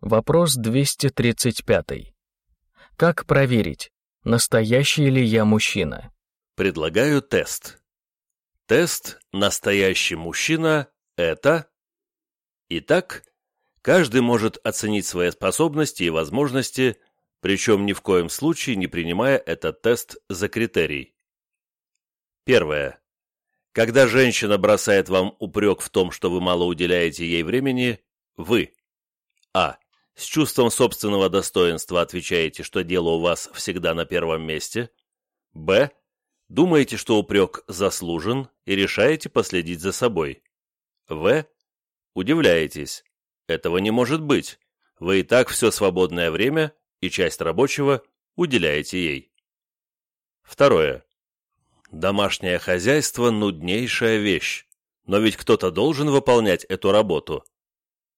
Вопрос 235. Как проверить, настоящий ли я мужчина? Предлагаю тест. Тест «Настоящий мужчина» — это... Итак, каждый может оценить свои способности и возможности, причем ни в коем случае не принимая этот тест за критерий. Первое. Когда женщина бросает вам упрек в том, что вы мало уделяете ей времени, вы А. С чувством собственного достоинства отвечаете, что дело у вас всегда на первом месте. Б. Думаете, что упрек заслужен и решаете последить за собой. В. Удивляетесь. Этого не может быть. Вы и так все свободное время и часть рабочего уделяете ей. Второе. Домашнее хозяйство – нуднейшая вещь, но ведь кто-то должен выполнять эту работу.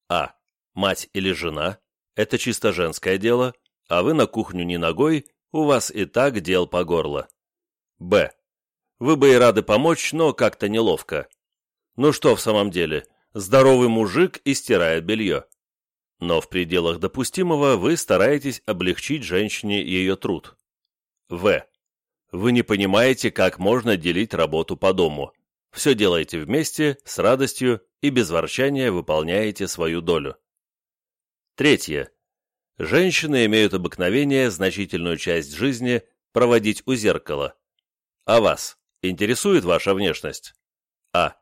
А. Мать или жена – это чисто женское дело, а вы на кухню не ногой, у вас и так дел по горло. Б. Вы бы и рады помочь, но как-то неловко. Ну что в самом деле, здоровый мужик и стирает белье. Но в пределах допустимого вы стараетесь облегчить женщине ее труд. В. Вы не понимаете, как можно делить работу по дому. Все делаете вместе, с радостью и без ворчания выполняете свою долю. Третье. Женщины имеют обыкновение значительную часть жизни проводить у зеркала. А вас интересует ваша внешность? А.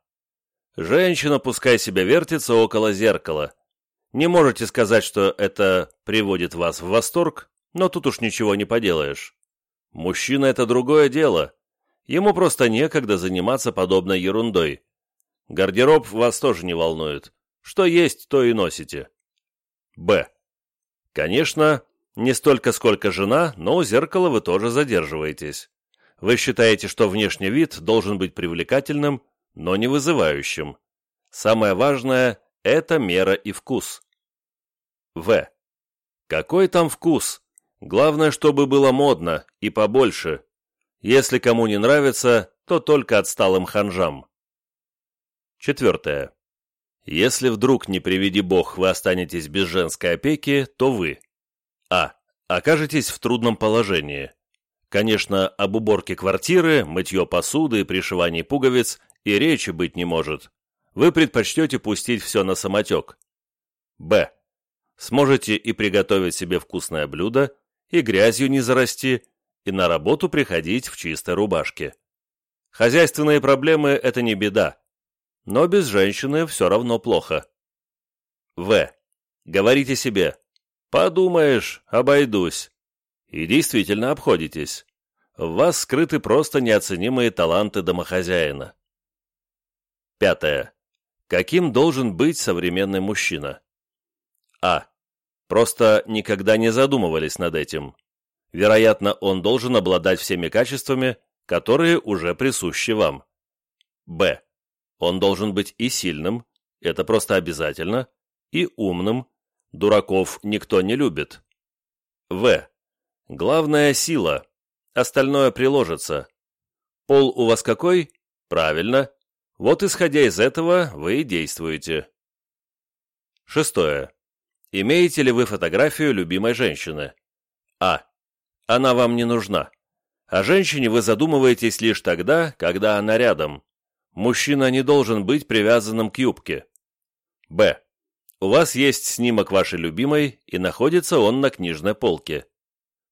Женщина пускай себя вертится около зеркала. Не можете сказать, что это приводит вас в восторг, но тут уж ничего не поделаешь. Мужчина — это другое дело. Ему просто некогда заниматься подобной ерундой. Гардероб вас тоже не волнует. Что есть, то и носите. Б. Конечно, не столько, сколько жена, но у зеркала вы тоже задерживаетесь. Вы считаете, что внешний вид должен быть привлекательным, но не вызывающим. Самое важное – это мера и вкус. В. Какой там вкус? Главное, чтобы было модно и побольше. Если кому не нравится, то только отсталым ханжам. Четвертое. Если вдруг, не приведи бог, вы останетесь без женской опеки, то вы А. Окажетесь в трудном положении. Конечно, об уборке квартиры, мытье посуды пришивании пуговиц и речи быть не может. Вы предпочтете пустить все на самотек. Б. Сможете и приготовить себе вкусное блюдо, и грязью не зарасти, и на работу приходить в чистой рубашке. Хозяйственные проблемы – это не беда, но без женщины все равно плохо. В. Говорите себе «Подумаешь, обойдусь». И действительно обходитесь. В вас скрыты просто неоценимые таланты домохозяина. Пятое. Каким должен быть современный мужчина? А. Просто никогда не задумывались над этим. Вероятно, он должен обладать всеми качествами, которые уже присущи вам. Б. Он должен быть и сильным, это просто обязательно, и умным, дураков никто не любит. В. Главная сила, остальное приложится. Пол у вас какой? Правильно. Вот исходя из этого вы и действуете. Шестое. Имеете ли вы фотографию любимой женщины? А. Она вам не нужна. О женщине вы задумываетесь лишь тогда, когда она рядом. Мужчина не должен быть привязанным к юбке. Б. У вас есть снимок вашей любимой, и находится он на книжной полке.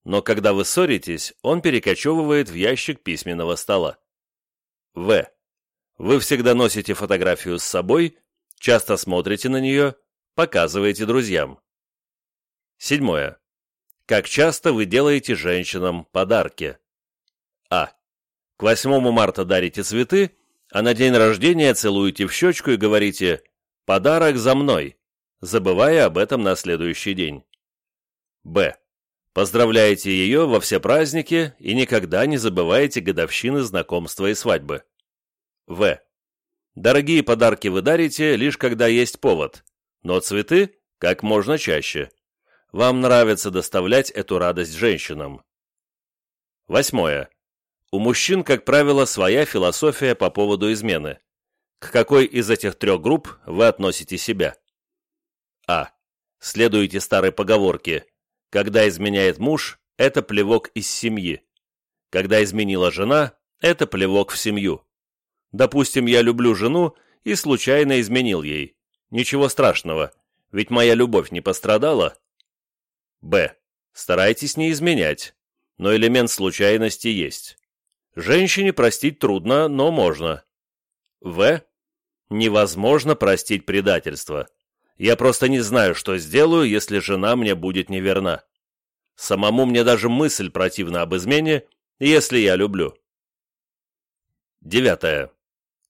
Но когда вы ссоритесь, он перекочевывает в ящик письменного стола. В. Вы всегда носите фотографию с собой, часто смотрите на нее, показываете друзьям. Седьмое. Как часто вы делаете женщинам подарки? А. К 8 марта дарите цветы, а на день рождения целуете в щечку и говорите «подарок за мной», забывая об этом на следующий день. Б. Поздравляете ее во все праздники и никогда не забываете годовщины знакомства и свадьбы. В. Дорогие подарки вы дарите, лишь когда есть повод, но цветы – как можно чаще. Вам нравится доставлять эту радость женщинам. Восьмое. У мужчин, как правило, своя философия по поводу измены. К какой из этих трех групп вы относите себя? А. Следуйте старой поговорке «Когда изменяет муж, это плевок из семьи. Когда изменила жена, это плевок в семью. Допустим, я люблю жену и случайно изменил ей. Ничего страшного, ведь моя любовь не пострадала. Б. Старайтесь не изменять, но элемент случайности есть. Женщине простить трудно, но можно. В. Невозможно простить предательство. Я просто не знаю, что сделаю, если жена мне будет неверна. Самому мне даже мысль противна об измене, если я люблю. Девятое.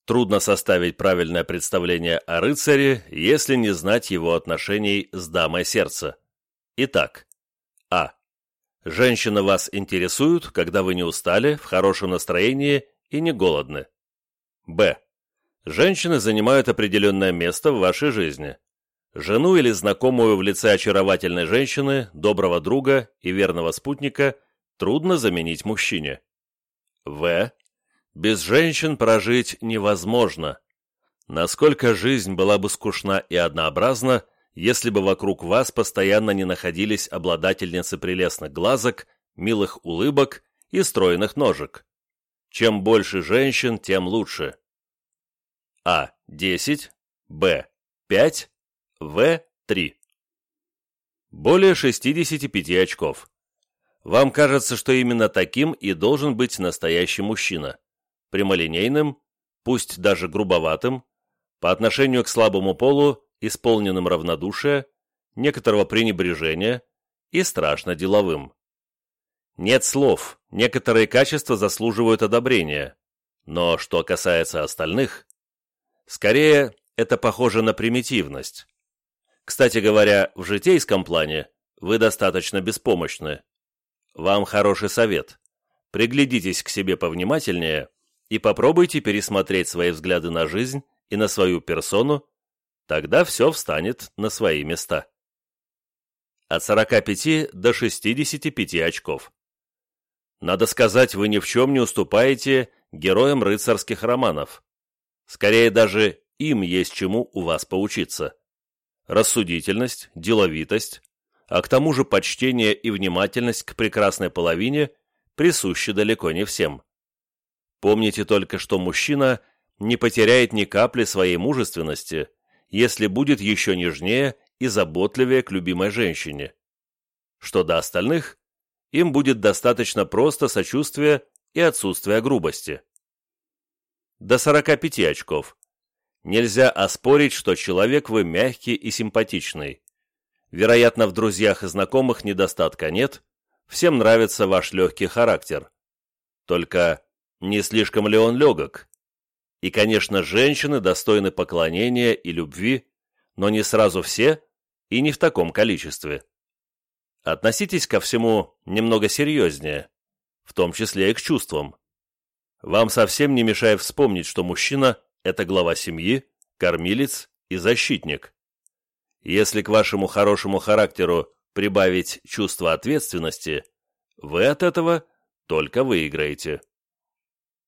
Трудно составить правильное представление о рыцаре, если не знать его отношений с дамой сердца. Итак, А. Женщины вас интересуют, когда вы не устали, в хорошем настроении и не голодны. Б. Женщины занимают определенное место в вашей жизни. Жену или знакомую в лице очаровательной женщины, доброго друга и верного спутника трудно заменить мужчине. В. Без женщин прожить невозможно. Насколько жизнь была бы скучна и однообразна, если бы вокруг вас постоянно не находились обладательницы прелестных глазок, милых улыбок и стройных ножек. Чем больше женщин, тем лучше. А. 10, Б. 5, В. 3. Более 65 очков. Вам кажется, что именно таким и должен быть настоящий мужчина прямолинейным, пусть даже грубоватым, по отношению к слабому полу, исполненным равнодушия, некоторого пренебрежения и страшно деловым. Нет слов, некоторые качества заслуживают одобрения, но что касается остальных, скорее это похоже на примитивность. Кстати говоря, в житейском плане вы достаточно беспомощны. Вам хороший совет. Приглядитесь к себе повнимательнее и попробуйте пересмотреть свои взгляды на жизнь и на свою персону, тогда все встанет на свои места. От 45 до 65 очков. Надо сказать, вы ни в чем не уступаете героям рыцарских романов. Скорее даже им есть чему у вас поучиться. Рассудительность, деловитость, а к тому же почтение и внимательность к прекрасной половине присущи далеко не всем. Помните только, что мужчина не потеряет ни капли своей мужественности, если будет еще нежнее и заботливее к любимой женщине. Что до остальных, им будет достаточно просто сочувствия и отсутствия грубости. До 45 очков. Нельзя оспорить, что человек вы мягкий и симпатичный. Вероятно, в друзьях и знакомых недостатка нет, всем нравится ваш легкий характер. Только не слишком ли он легок? И, конечно, женщины достойны поклонения и любви, но не сразу все и не в таком количестве. Относитесь ко всему немного серьезнее, в том числе и к чувствам. Вам совсем не мешает вспомнить, что мужчина – это глава семьи, кормилец и защитник. Если к вашему хорошему характеру прибавить чувство ответственности, вы от этого только выиграете.